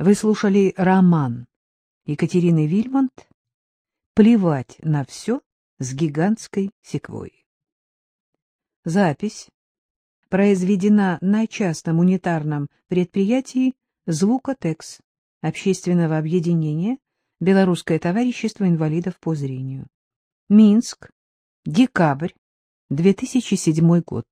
Вы слушали роман Екатерины Вильмонт «Плевать на все с гигантской секвойей». Запись произведена на частном унитарном предприятии «Звукотекс» общественного объединения «Белорусское товарищество инвалидов по зрению». Минск, декабрь 2007 год.